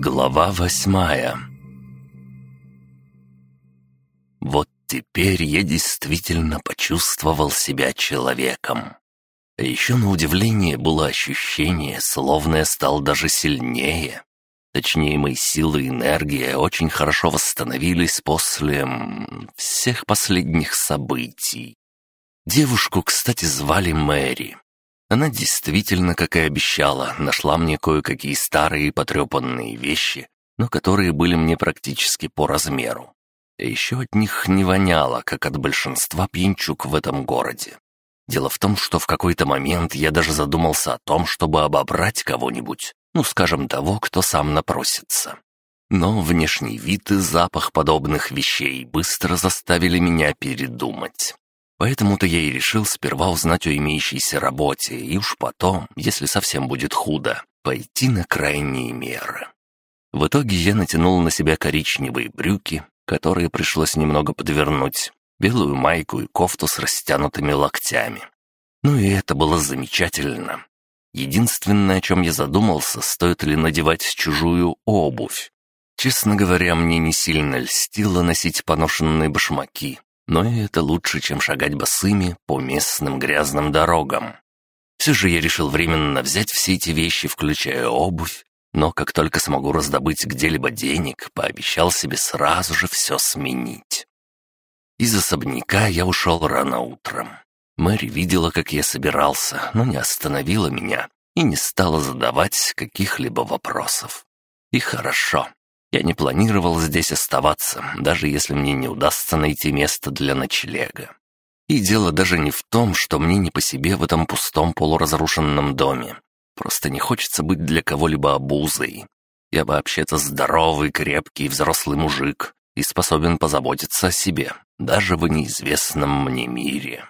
Глава восьмая Вот теперь я действительно почувствовал себя человеком. А еще на удивление было ощущение, словно я стал даже сильнее. Точнее, мои силы и энергия очень хорошо восстановились после... всех последних событий. Девушку, кстати, звали Мэри. Она действительно, как и обещала, нашла мне кое-какие старые потрепанные вещи, но которые были мне практически по размеру. И еще от них не воняло, как от большинства пьянчук в этом городе. Дело в том, что в какой-то момент я даже задумался о том, чтобы обобрать кого-нибудь, ну, скажем, того, кто сам напросится. Но внешний вид и запах подобных вещей быстро заставили меня передумать. Поэтому-то я и решил сперва узнать о имеющейся работе, и уж потом, если совсем будет худо, пойти на крайние меры. В итоге я натянул на себя коричневые брюки, которые пришлось немного подвернуть, белую майку и кофту с растянутыми локтями. Ну и это было замечательно. Единственное, о чем я задумался, стоит ли надевать чужую обувь. Честно говоря, мне не сильно льстило носить поношенные башмаки, но и это лучше, чем шагать босыми по местным грязным дорогам. Все же я решил временно взять все эти вещи, включая обувь, но как только смогу раздобыть где-либо денег, пообещал себе сразу же все сменить. Из особняка я ушел рано утром. Мэри видела, как я собирался, но не остановила меня и не стала задавать каких-либо вопросов. И хорошо. Я не планировал здесь оставаться, даже если мне не удастся найти место для ночлега. И дело даже не в том, что мне не по себе в этом пустом полуразрушенном доме. Просто не хочется быть для кого-либо обузой. Я вообще-то здоровый, крепкий, взрослый мужик и способен позаботиться о себе, даже в неизвестном мне мире.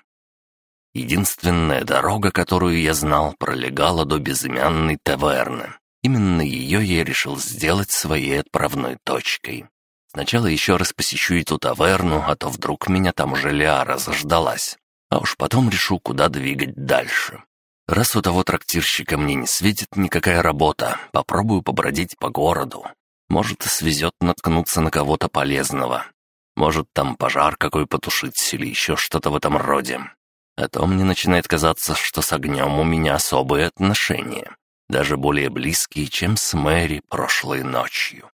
Единственная дорога, которую я знал, пролегала до безымянной таверны, Именно ее я решил сделать своей отправной точкой. Сначала еще раз посещу эту таверну, а то вдруг меня там уже Лиара заждалась. А уж потом решу, куда двигать дальше. Раз у того трактирщика мне не светит никакая работа, попробую побродить по городу. Может, свезет наткнуться на кого-то полезного. Может, там пожар какой потушить или еще что-то в этом роде. А то мне начинает казаться, что с огнем у меня особые отношения даже более близкие, чем с Мэри прошлой ночью.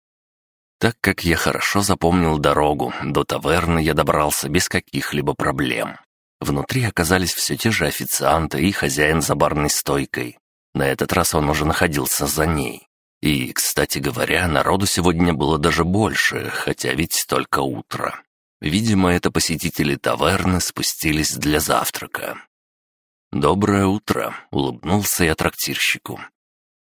Так как я хорошо запомнил дорогу, до таверны я добрался без каких-либо проблем. Внутри оказались все те же официанты и хозяин за барной стойкой. На этот раз он уже находился за ней. И, кстати говоря, народу сегодня было даже больше, хотя ведь только утро. Видимо, это посетители таверны спустились для завтрака. «Доброе утро», — улыбнулся я трактирщику.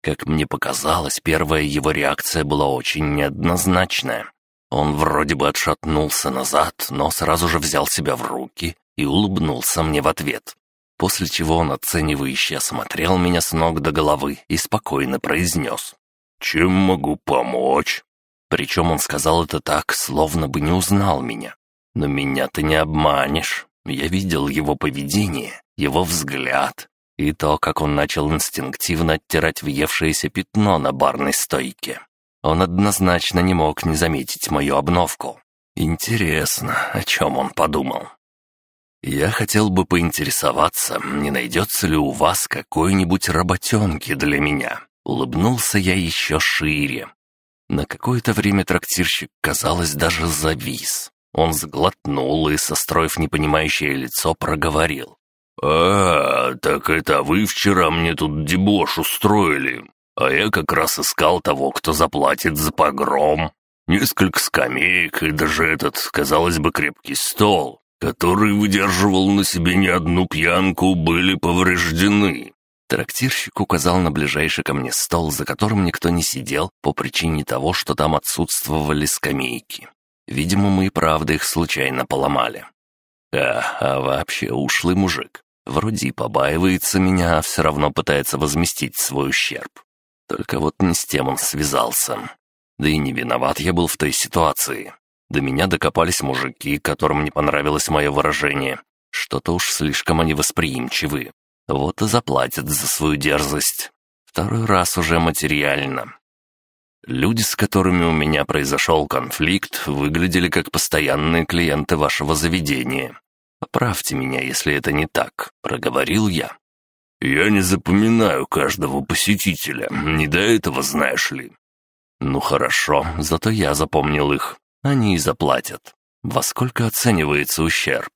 Как мне показалось, первая его реакция была очень неоднозначная. Он вроде бы отшатнулся назад, но сразу же взял себя в руки и улыбнулся мне в ответ. После чего он оценивающе осмотрел меня с ног до головы и спокойно произнес. «Чем могу помочь?» Причем он сказал это так, словно бы не узнал меня. Но меня ты не обманешь. Я видел его поведение, его взгляд, и то, как он начал инстинктивно оттирать въевшееся пятно на барной стойке. Он однозначно не мог не заметить мою обновку. Интересно, о чем он подумал. «Я хотел бы поинтересоваться, не найдется ли у вас какой-нибудь работенки для меня?» Улыбнулся я еще шире. На какое-то время трактирщик, казалось, даже завис. Он сглотнул и, состроив непонимающее лицо, проговорил. «А, так это вы вчера мне тут дебош устроили, а я как раз искал того, кто заплатит за погром. Несколько скамеек и даже этот, казалось бы, крепкий стол, который выдерживал на себе не одну пьянку, были повреждены». Трактирщик указал на ближайший ко мне стол, за которым никто не сидел по причине того, что там отсутствовали скамейки. Видимо, мы и правда их случайно поломали. А, а вообще ушлый мужик. Вроде и побаивается меня, а все равно пытается возместить свой ущерб. Только вот не с тем он связался. Да и не виноват я был в той ситуации. До меня докопались мужики, которым не понравилось мое выражение. Что-то уж слишком они восприимчивы. Вот и заплатят за свою дерзость. Второй раз уже материально. Люди, с которыми у меня произошел конфликт, выглядели как постоянные клиенты вашего заведения. Поправьте меня, если это не так», — проговорил я. «Я не запоминаю каждого посетителя, не до этого знаешь ли». «Ну хорошо, зато я запомнил их. Они и заплатят. Во сколько оценивается ущерб?»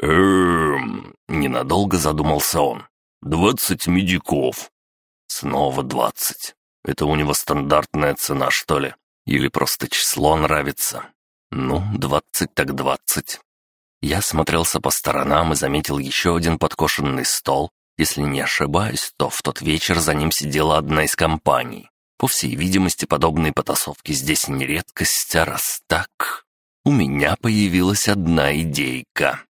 «Эм...» — ненадолго задумался он. «Двадцать медиков». «Снова двадцать. Это у него стандартная цена, что ли? Или просто число нравится? Ну, двадцать так двадцать». Я смотрелся по сторонам и заметил еще один подкошенный стол. Если не ошибаюсь, то в тот вечер за ним сидела одна из компаний. По всей видимости, подобные потасовки здесь не редкость, а раз так... У меня появилась одна идейка.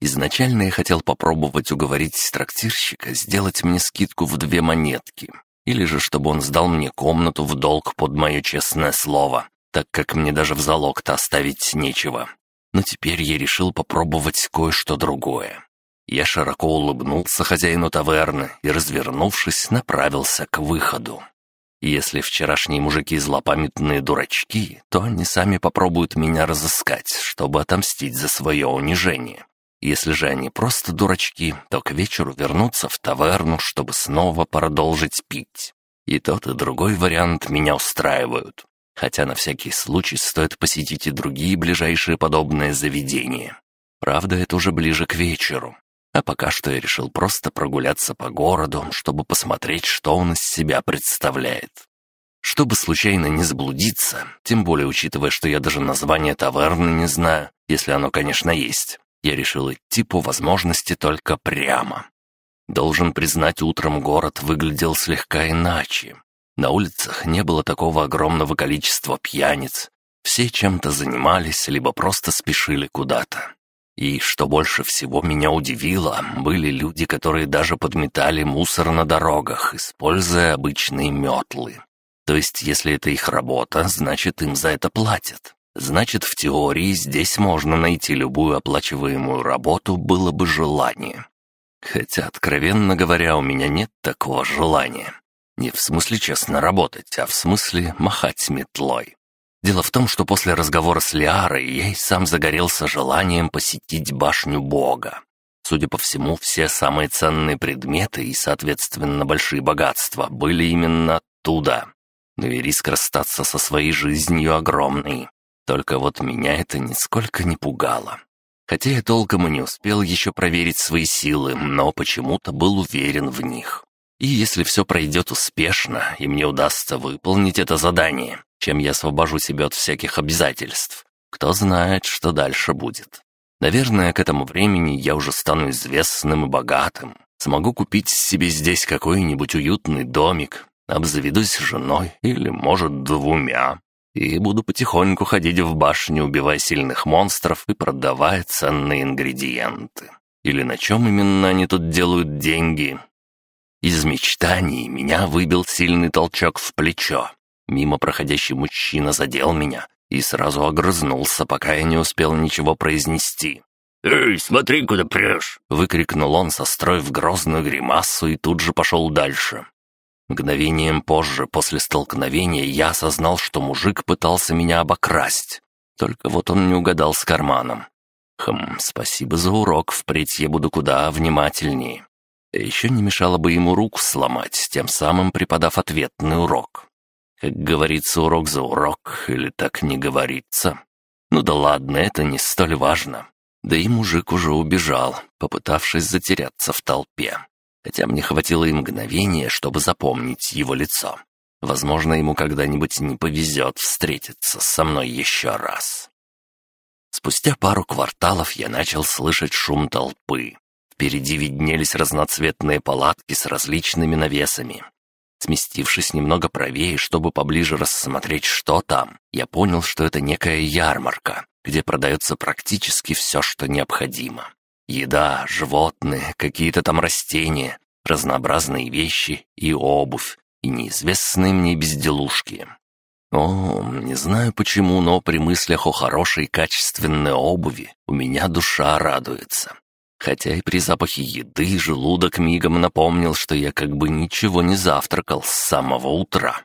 Изначально я хотел попробовать уговорить трактирщика сделать мне скидку в две монетки, или же чтобы он сдал мне комнату в долг под мое честное слово, так как мне даже в залог-то оставить нечего но теперь я решил попробовать кое-что другое. Я широко улыбнулся хозяину таверны и, развернувшись, направился к выходу. Если вчерашние мужики злопамятные дурачки, то они сами попробуют меня разыскать, чтобы отомстить за свое унижение. Если же они просто дурачки, то к вечеру вернутся в таверну, чтобы снова продолжить пить. И тот, и другой вариант меня устраивают хотя на всякий случай стоит посетить и другие ближайшие подобные заведения. Правда, это уже ближе к вечеру. А пока что я решил просто прогуляться по городу, чтобы посмотреть, что он из себя представляет. Чтобы случайно не заблудиться, тем более учитывая, что я даже название таверны не знаю, если оно, конечно, есть, я решил идти по возможности только прямо. Должен признать, утром город выглядел слегка иначе. На улицах не было такого огромного количества пьяниц. Все чем-то занимались, либо просто спешили куда-то. И, что больше всего меня удивило, были люди, которые даже подметали мусор на дорогах, используя обычные метлы. То есть, если это их работа, значит, им за это платят. Значит, в теории здесь можно найти любую оплачиваемую работу, было бы желание. Хотя, откровенно говоря, у меня нет такого желания. Не в смысле честно работать, а в смысле махать метлой. Дело в том, что после разговора с Лиарой я и сам загорелся желанием посетить башню Бога. Судя по всему, все самые ценные предметы и, соответственно, большие богатства были именно оттуда. Но и риск расстаться со своей жизнью огромный. Только вот меня это нисколько не пугало. Хотя я толком и не успел еще проверить свои силы, но почему-то был уверен в них. И если все пройдет успешно, и мне удастся выполнить это задание, чем я освобожу себя от всяких обязательств, кто знает, что дальше будет. Наверное, к этому времени я уже стану известным и богатым. Смогу купить себе здесь какой-нибудь уютный домик, обзаведусь женой или, может, двумя. И буду потихоньку ходить в башню, убивая сильных монстров и продавая ценные ингредиенты. Или на чем именно они тут делают деньги, из мечтаний меня выбил сильный толчок в плечо. Мимо проходящий мужчина задел меня и сразу огрызнулся, пока я не успел ничего произнести. «Эй, смотри, куда прешь!» — выкрикнул он, состроив грозную гримасу и тут же пошел дальше. Мгновением позже, после столкновения, я осознал, что мужик пытался меня обокрасть. Только вот он не угадал с карманом. Хм, спасибо за урок, впредь я буду куда внимательнее. Еще не мешало бы ему руку сломать, тем самым преподав ответный урок. Как говорится, урок за урок, или так не говорится. Ну да ладно, это не столь важно. Да и мужик уже убежал, попытавшись затеряться в толпе. Хотя мне хватило и мгновения, чтобы запомнить его лицо. Возможно, ему когда-нибудь не повезет встретиться со мной еще раз. Спустя пару кварталов я начал слышать шум толпы. Впереди виднелись разноцветные палатки с различными навесами. Сместившись немного правее, чтобы поближе рассмотреть, что там, я понял, что это некая ярмарка, где продается практически все, что необходимо. Еда, животные, какие-то там растения, разнообразные вещи и обувь, и неизвестные мне безделушки. О, не знаю почему, но при мыслях о хорошей качественной обуви у меня душа радуется. Хотя и при запахе еды желудок мигом напомнил, что я как бы ничего не завтракал с самого утра.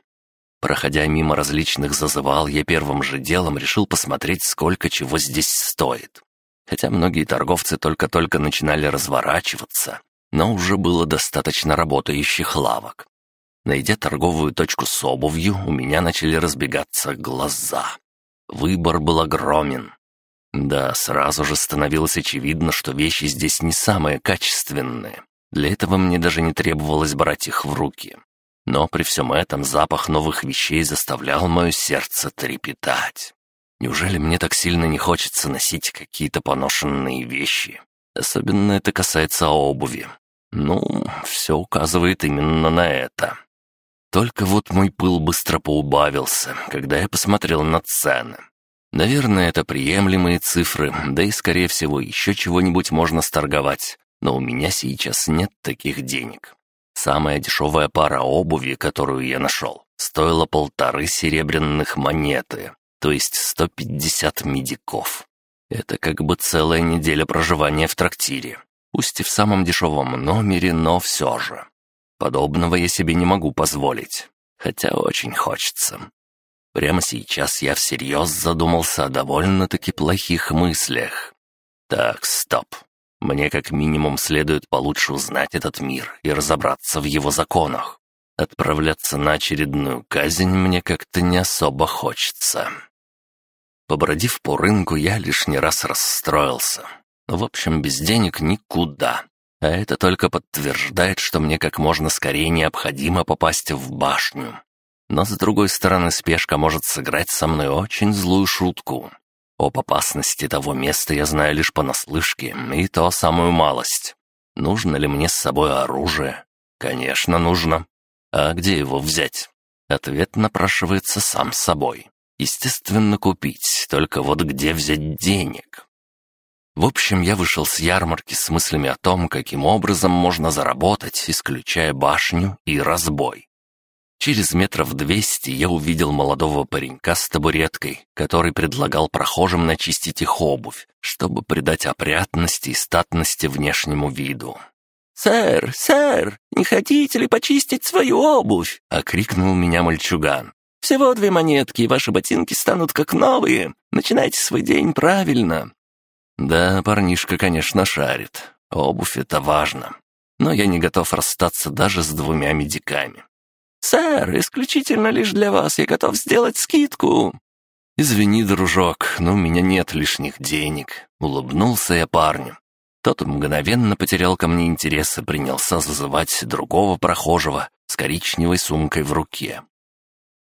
Проходя мимо различных зазывал, я первым же делом решил посмотреть, сколько чего здесь стоит. Хотя многие торговцы только-только начинали разворачиваться, но уже было достаточно работающих лавок. Найдя торговую точку с обувью, у меня начали разбегаться глаза. Выбор был огромен. Да, сразу же становилось очевидно, что вещи здесь не самые качественные. Для этого мне даже не требовалось брать их в руки. Но при всем этом запах новых вещей заставлял мое сердце трепетать. Неужели мне так сильно не хочется носить какие-то поношенные вещи? Особенно это касается обуви. Ну, все указывает именно на это. Только вот мой пыл быстро поубавился, когда я посмотрел на цены. Наверное, это приемлемые цифры, да и, скорее всего, еще чего-нибудь можно сторговать. Но у меня сейчас нет таких денег. Самая дешевая пара обуви, которую я нашел, стоила полторы серебряных монеты, то есть 150 медиков. Это как бы целая неделя проживания в трактире. Пусть и в самом дешевом номере, но все же. Подобного я себе не могу позволить, хотя очень хочется. Прямо сейчас я всерьез задумался о довольно-таки плохих мыслях. Так, стоп. Мне как минимум следует получше узнать этот мир и разобраться в его законах. Отправляться на очередную казнь мне как-то не особо хочется. Побродив по рынку, я лишний раз расстроился. В общем, без денег никуда. А это только подтверждает, что мне как можно скорее необходимо попасть в башню. Но, с другой стороны, спешка может сыграть со мной очень злую шутку. Об опасности того места я знаю лишь понаслышке, и то самую малость. Нужно ли мне с собой оружие? Конечно, нужно. А где его взять? Ответ напрашивается сам собой. Естественно, купить, только вот где взять денег? В общем, я вышел с ярмарки с мыслями о том, каким образом можно заработать, исключая башню и разбой. Через метров двести я увидел молодого паренька с табуреткой, который предлагал прохожим начистить их обувь, чтобы придать опрятности и статности внешнему виду. «Сэр, сэр, не хотите ли почистить свою обувь?» — окрикнул меня мальчуган. «Всего две монетки, и ваши ботинки станут как новые. Начинайте свой день правильно. Да, парнишка, конечно, шарит. Обувь — это важно. Но я не готов расстаться даже с двумя медиками. «Сэр, исключительно лишь для вас я готов сделать скидку». «Извини, дружок, но у меня нет лишних денег», — улыбнулся я парню. Тот мгновенно потерял ко мне интерес и принялся зазывать другого прохожего с коричневой сумкой в руке.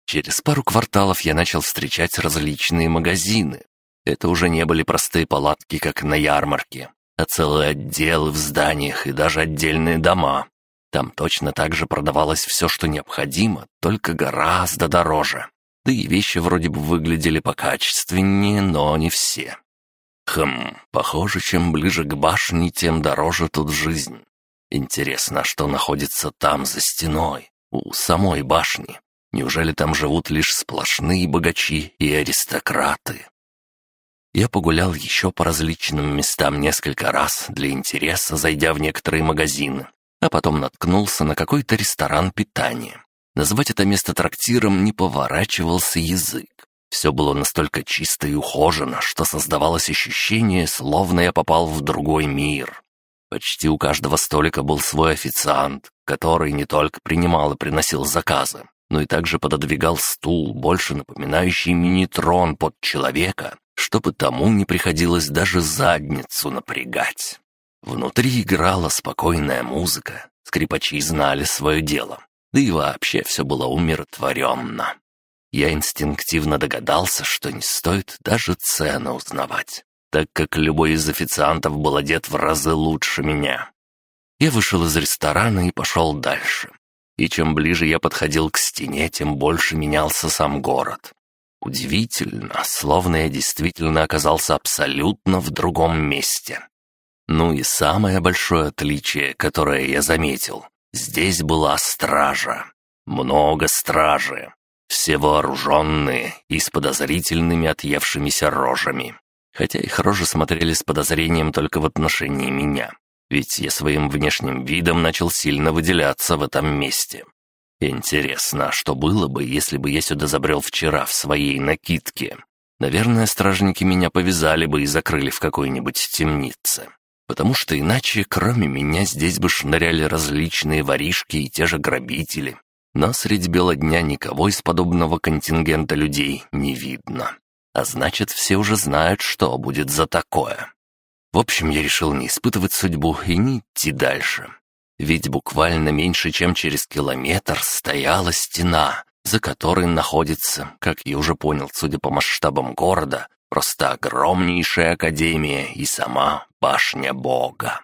Через пару кварталов я начал встречать различные магазины, это уже не были простые палатки, как на ярмарке, а целые отделы в зданиях и даже отдельные дома. Там точно так же продавалось все, что необходимо, только гораздо дороже. Да и вещи вроде бы выглядели покачественнее, но не все. Хм, похоже, чем ближе к башне, тем дороже тут жизнь. Интересно, что находится там за стеной, у самой башни? Неужели там живут лишь сплошные богачи и аристократы? Я погулял еще по различным местам несколько раз для интереса, зайдя в некоторые магазины, а потом наткнулся на какой-то ресторан питания. Назвать это место трактиром не поворачивался язык. Все было настолько чисто и ухожено, что создавалось ощущение, словно я попал в другой мир. Почти у каждого столика был свой официант, который не только принимал и приносил заказы, но и также пододвигал стул, больше напоминающий мини-трон под человека, чтобы тому не приходилось даже задницу напрягать. Внутри играла спокойная музыка, скрипачи знали свое дело, да и вообще все было умиротворенно. Я инстинктивно догадался, что не стоит даже цены узнавать, так как любой из официантов был одет в разы лучше меня. Я вышел из ресторана и пошел дальше. И чем ближе я подходил к стене, тем больше менялся сам город. Удивительно, словно я действительно оказался абсолютно в другом месте. Ну и самое большое отличие, которое я заметил, здесь была стража. Много стражи. Все вооруженные и с подозрительными отъевшимися рожами. хотя их рожи смотрели с подозрением только в отношении меня, ведь я своим внешним видом начал сильно выделяться в этом месте. Интересно, а что было бы, если бы я сюда забрел вчера в своей накидке? Наверное, стражники меня повязали бы и закрыли в какой-нибудь темнице. Потому что иначе, кроме меня, здесь бы шныряли различные воришки и те же грабители. Но средь бела дня никого из подобного контингента людей не видно. А значит, все уже знают, что будет за такое. В общем, я решил не испытывать судьбу и не идти дальше. Ведь буквально меньше, чем через километр стояла стена, за которой находится, как я уже понял, судя по масштабам города, просто огромнейшая академия и сама башня Бога.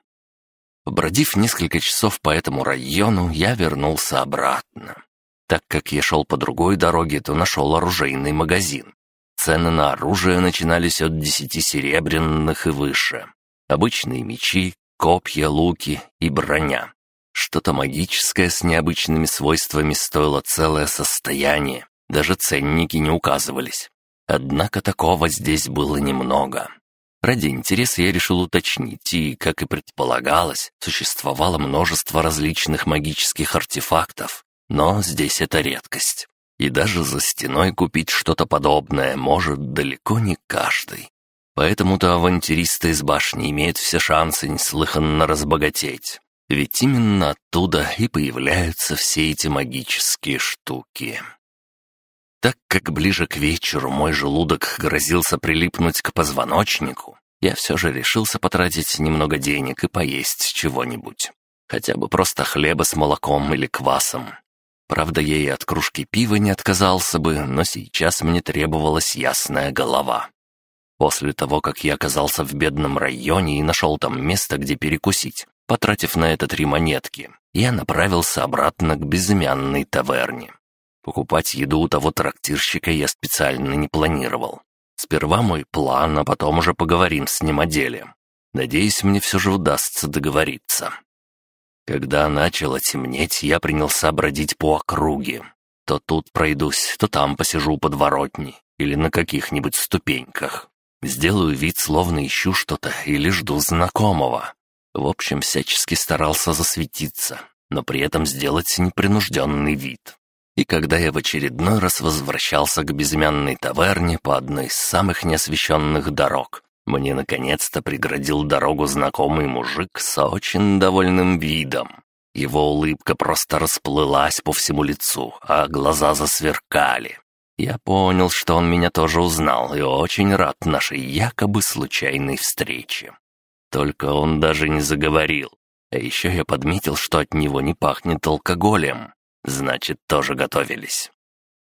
Побродив несколько часов по этому району, я вернулся обратно. Так как я шел по другой дороге, то нашел оружейный магазин. Цены на оружие начинались от десяти серебряных и выше. Обычные мечи, копья, луки и броня. Что-то магическое с необычными свойствами стоило целое состояние, даже ценники не указывались. Однако такого здесь было немного. Ради интереса я решил уточнить, и, как и предполагалось, существовало множество различных магических артефактов, но здесь это редкость. И даже за стеной купить что-то подобное может далеко не каждый. Поэтому-то авантюристы из башни имеют все шансы неслыханно разбогатеть. Ведь именно оттуда и появляются все эти магические штуки. Так как ближе к вечеру мой желудок грозился прилипнуть к позвоночнику, я все же решился потратить немного денег и поесть чего-нибудь. Хотя бы просто хлеба с молоком или квасом. Правда, я и от кружки пива не отказался бы, но сейчас мне требовалась ясная голова. После того, как я оказался в бедном районе и нашел там место, где перекусить, Потратив на это три монетки, я направился обратно к безымянной таверне. Покупать еду у того трактирщика я специально не планировал. Сперва мой план, а потом уже поговорим с ним о деле. Надеюсь, мне все же удастся договориться. Когда начало темнеть, я принялся бродить по округе. То тут пройдусь, то там посижу у подворотни или на каких-нибудь ступеньках. Сделаю вид, словно ищу что-то или жду знакомого. В общем, всячески старался засветиться, но при этом сделать непринужденный вид. И когда я в очередной раз возвращался к безымянной таверне по одной из самых неосвещенных дорог, мне наконец-то преградил дорогу знакомый мужик с очень довольным видом. Его улыбка просто расплылась по всему лицу, а глаза засверкали. Я понял, что он меня тоже узнал и очень рад нашей якобы случайной встрече. Только он даже не заговорил. А еще я подметил, что от него не пахнет алкоголем. Значит, тоже готовились.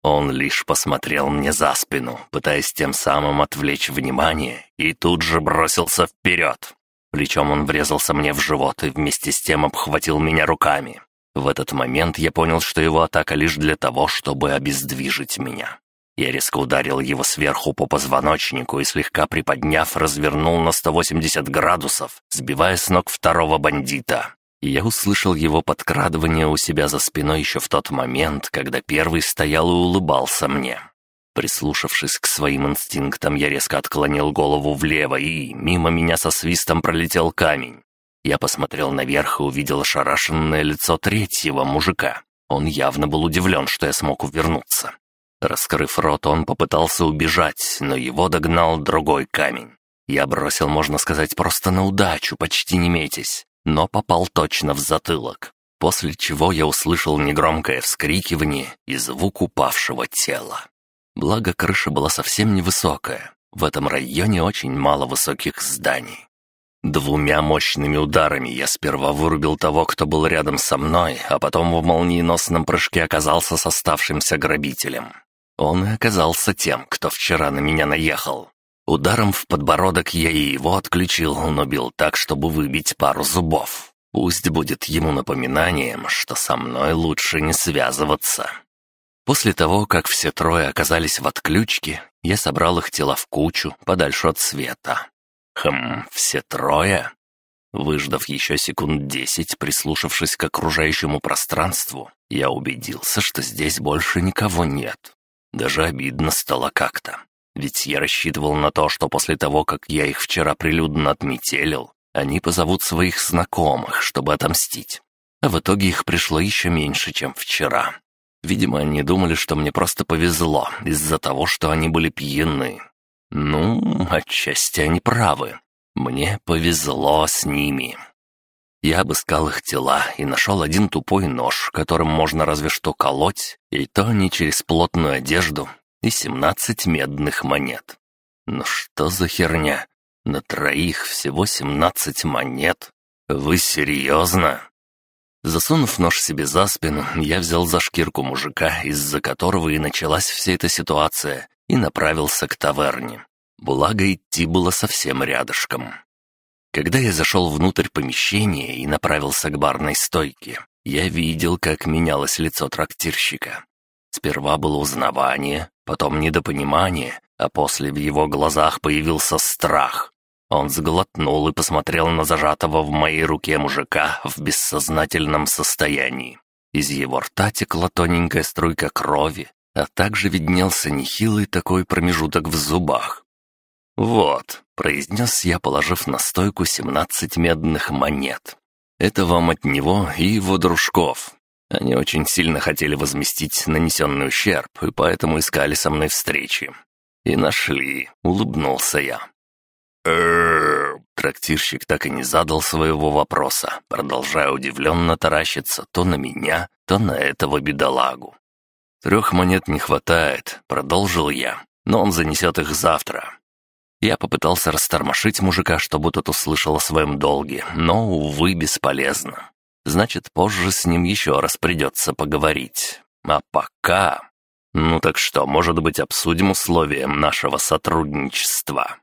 Он лишь посмотрел мне за спину, пытаясь тем самым отвлечь внимание, и тут же бросился вперед. Плечом он врезался мне в живот и вместе с тем обхватил меня руками. В этот момент я понял, что его атака лишь для того, чтобы обездвижить меня. Я резко ударил его сверху по позвоночнику и, слегка приподняв, развернул на 180 градусов, сбивая с ног второго бандита. Я услышал его подкрадывание у себя за спиной еще в тот момент, когда первый стоял и улыбался мне. Прислушавшись к своим инстинктам, я резко отклонил голову влево, и мимо меня со свистом пролетел камень. Я посмотрел наверх и увидел ошарашенное лицо третьего мужика. Он явно был удивлен, что я смог увернуться. Раскрыв рот, он попытался убежать, но его догнал другой камень. Я бросил, можно сказать, просто на удачу, почти не метясь, но попал точно в затылок, после чего я услышал негромкое вскрикивание и звук упавшего тела. Благо, крыша была совсем невысокая. В этом районе очень мало высоких зданий. Двумя мощными ударами я сперва вырубил того, кто был рядом со мной, а потом в молниеносном прыжке оказался с оставшимся грабителем. Он и оказался тем, кто вчера на меня наехал. Ударом в подбородок я и его отключил, но бил так, чтобы выбить пару зубов. Пусть будет ему напоминанием, что со мной лучше не связываться. После того, как все трое оказались в отключке, я собрал их тела в кучу, подальше от света. Хм, все трое? Выждав еще секунд десять, прислушавшись к окружающему пространству, я убедился, что здесь больше никого нет. Даже обидно стало как-то. Ведь я рассчитывал на то, что после того, как я их вчера прилюдно отметелил, они позовут своих знакомых, чтобы отомстить. А в итоге их пришло еще меньше, чем вчера. Видимо, они думали, что мне просто повезло из-за того, что они были пьяны. Ну, отчасти они правы. Мне повезло с ними. Я обыскал их тела и нашел один тупой нож, которым можно разве что колоть, и то не через плотную одежду, и семнадцать медных монет. Ну что за херня? На троих всего семнадцать монет? Вы серьезно? Засунув нож себе за спину, я взял за шкирку мужика, из-за которого и началась вся эта ситуация, и направился к таверне. Благо, идти было совсем рядышком. Когда я зашел внутрь помещения и направился к барной стойке, я видел, как менялось лицо трактирщика. Сперва было узнавание, потом недопонимание, а после в его глазах появился страх. Он сглотнул и посмотрел на зажатого в моей руке мужика в бессознательном состоянии. Из его рта текла тоненькая струйка крови, а также виднелся нехилый такой промежуток в зубах. «Вот», — произнес я, положив на стойку семнадцать медных монет. «Это вам от него и его дружков. Они очень сильно хотели возместить нанесенный ущерб, и поэтому искали со мной встречи. И нашли», — улыбнулся я. Трактирщик так и не задал своего вопроса, продолжая удивленно таращиться то на меня, то на этого бедолагу. «Трех монет не хватает», — продолжил я, «но он занесет их завтра». Я попытался растормошить мужика, чтобы тот услышал о своем долге, но, увы, бесполезно. Значит, позже с ним еще раз придется поговорить. А пока... Ну так что, может быть, обсудим условия нашего сотрудничества?»